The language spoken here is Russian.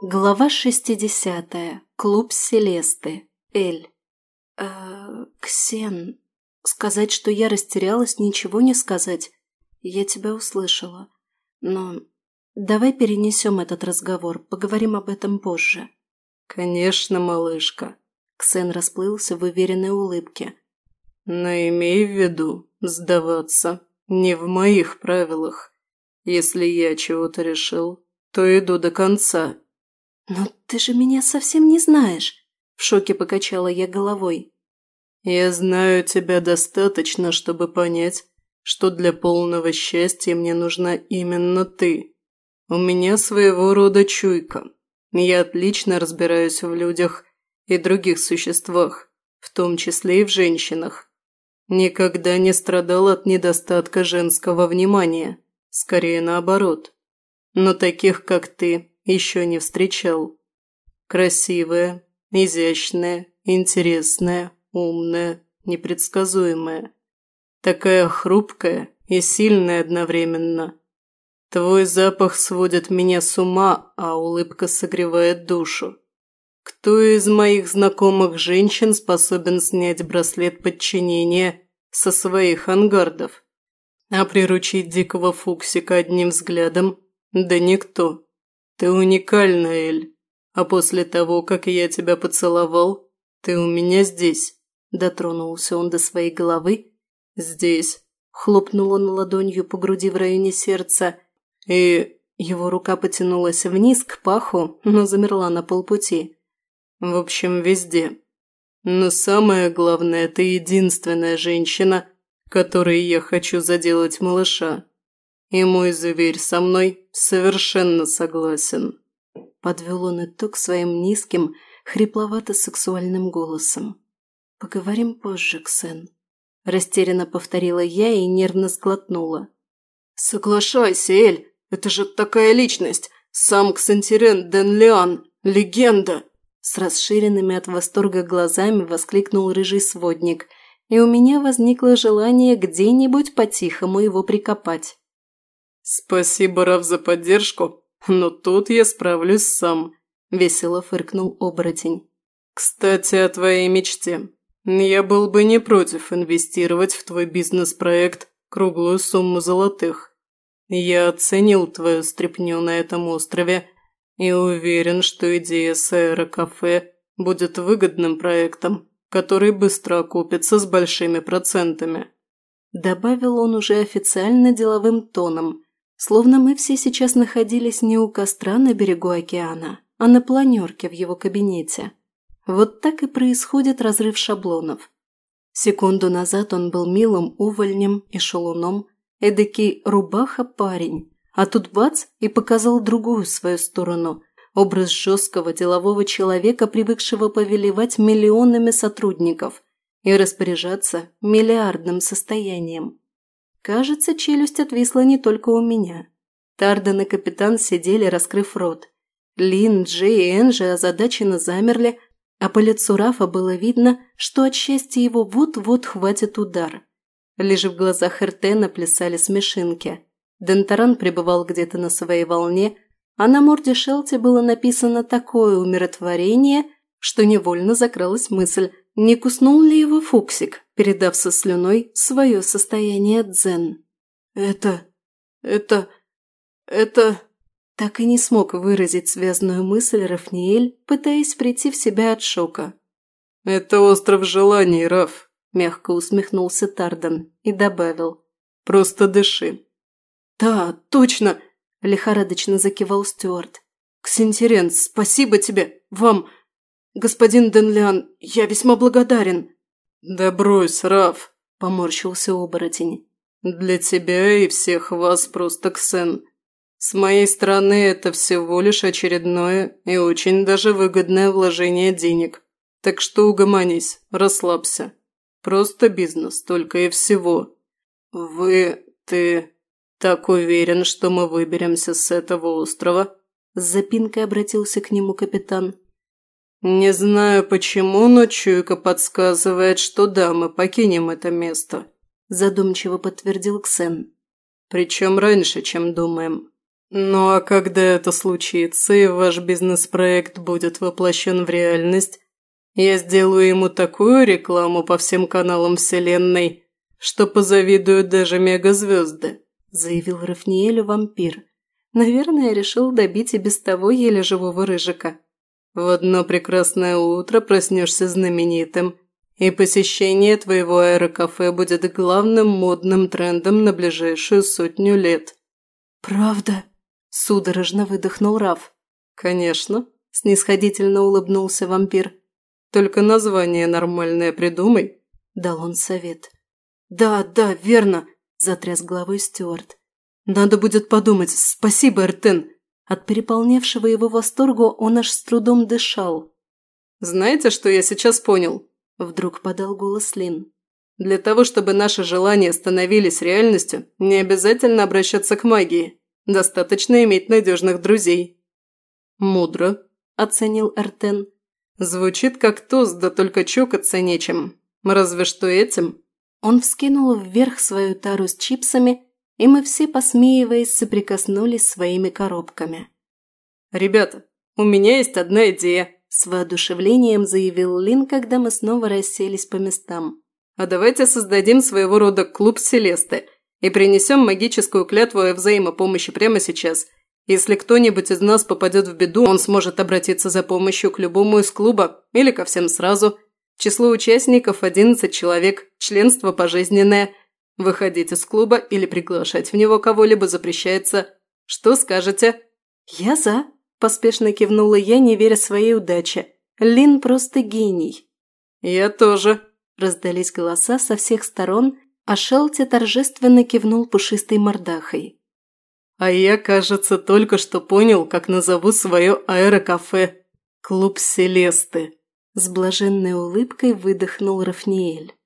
Глава 60. Клуб Селесты. Эль. Э Ксен. Сказать, что я растерялась, ничего не сказать. Я тебя услышала. Но давай перенесем этот разговор, поговорим об этом позже. Конечно, малышка. Ксен расплылся в уверенной улыбке. Но имей в виду, сдаваться не в моих правилах. Если я чего-то решил, то иду до конца «Но ты же меня совсем не знаешь!» – в шоке покачала я головой. «Я знаю тебя достаточно, чтобы понять, что для полного счастья мне нужна именно ты. У меня своего рода чуйка. Я отлично разбираюсь в людях и других существах, в том числе и в женщинах. Никогда не страдал от недостатка женского внимания, скорее наоборот. Но таких, как ты, еще не встречал. Красивая, изящная, интересная, умная, непредсказуемая. Такая хрупкая и сильная одновременно. Твой запах сводит меня с ума, а улыбка согревает душу. Кто из моих знакомых женщин способен снять браслет подчинения со своих ангардов? А приручить дикого фуксика одним взглядом? Да никто. Ты уникальна, Эль. А после того, как я тебя поцеловал, ты у меня здесь. Дотронулся он до своей головы. Здесь. Хлопнул он ладонью по груди в районе сердца. И его рука потянулась вниз к паху, но замерла на полпути. В общем, везде. Но самое главное, ты единственная женщина, которой я хочу заделать малыша и мой зверь со мной совершенно согласен». Подвел он итог своим низким, хрипловато-сексуальным голосом. «Поговорим позже, Ксен», – растерянно повторила я и нервно сглотнула. «Соглашайся, Эль, это же такая личность! Сам Ксентерен Ден Лиан, легенда!» С расширенными от восторга глазами воскликнул рыжий сводник, и у меня возникло желание где-нибудь по-тихому его прикопать. «Спасибо, Раф, за поддержку, но тут я справлюсь сам», – весело фыркнул оборотень. «Кстати, о твоей мечте. Я был бы не против инвестировать в твой бизнес-проект круглую сумму золотых. Я оценил твою стряпню на этом острове и уверен, что идея с аэрокафе будет выгодным проектом, который быстро окупится с большими процентами». Добавил он уже официально деловым тоном – Словно мы все сейчас находились не у костра на берегу океана, а на планерке в его кабинете. Вот так и происходит разрыв шаблонов. Секунду назад он был милым увольнем и шалуном, эдакий рубаха-парень, а тут бац и показал другую свою сторону – образ жесткого делового человека, привыкшего повелевать миллионами сотрудников и распоряжаться миллиардным состоянием. Кажется, челюсть отвисла не только у меня. Тарден и капитан сидели, раскрыв рот. Лин, Джей и Энджи озадаченно замерли, а по лицу Рафа было видно, что от счастья его вот-вот хватит удар. Лишь в глазах Эртена плясали смешинки. Дентаран пребывал где-то на своей волне, а на морде Шелти было написано такое умиротворение, что невольно закрылась мысль, не куснул ли его Фуксик передав со слюной свое состояние дзен. «Это... это... это...» Так и не смог выразить связную мысль Рафниэль, пытаясь прийти в себя от шока. «Это остров желаний, Раф», – мягко усмехнулся Тардан и добавил. «Просто дыши». «Да, точно!» – лихорадочно закивал Стюарт. «Ксентеренс, спасибо тебе! Вам! Господин Денлиан, я весьма благодарен!» «Да брось, Раф!» – поморщился оборотень. «Для тебя и всех вас просто ксен. С моей стороны это всего лишь очередное и очень даже выгодное вложение денег. Так что угомонись, расслабься. Просто бизнес, только и всего. Вы... ты... так уверен, что мы выберемся с этого острова?» С запинкой обратился к нему капитан. Не знаю почему, но чуйка подсказывает, что да, мы покинем это место. Задумчиво подтвердил Ксен. Причем раньше, чем думаем. Ну а когда это случится и ваш бизнес-проект будет воплощен в реальность, я сделаю ему такую рекламу по всем каналам Вселенной, что позавидуют даже мегазвезды», – заявил Рафниэлю вампир. Наверное, решил добить и без того еле живого рыжика. «В одно прекрасное утро проснешься знаменитым, и посещение твоего аэрокафе будет главным модным трендом на ближайшую сотню лет». «Правда?» – судорожно выдохнул Раф. «Конечно», – снисходительно улыбнулся вампир. «Только название нормальное придумай», – дал он совет. «Да, да, верно», – затряс головой Стюарт. «Надо будет подумать. Спасибо, Эртен!» от переполнявшего его восторга он аж с трудом дышал. «Знаете, что я сейчас понял?» – вдруг подал голос Лин. «Для того, чтобы наши желания становились реальностью, не обязательно обращаться к магии. Достаточно иметь надежных друзей». «Мудро», – оценил Эртен. «Звучит как тост, да только чокаться нечем. Разве что этим». Он вскинул вверх свою тару с чипсами – и мы все, посмеиваясь, соприкоснулись своими коробками. «Ребята, у меня есть одна идея!» – с воодушевлением заявил Лин, когда мы снова расселись по местам. «А давайте создадим своего рода клуб Селесты и принесем магическую клятву о взаимопомощи прямо сейчас. Если кто-нибудь из нас попадет в беду, он сможет обратиться за помощью к любому из клуба или ко всем сразу. Число участников – 11 человек, членство пожизненное – Выходить из клуба или приглашать в него кого-либо запрещается. Что скажете?» «Я за», – поспешно кивнула я, не веря своей удаче. «Лин просто гений». «Я тоже», – раздались голоса со всех сторон, а Шелти торжественно кивнул пушистой мордахой. «А я, кажется, только что понял, как назову свое аэрокафе. Клуб Селесты», – с блаженной улыбкой выдохнул Рафниэль.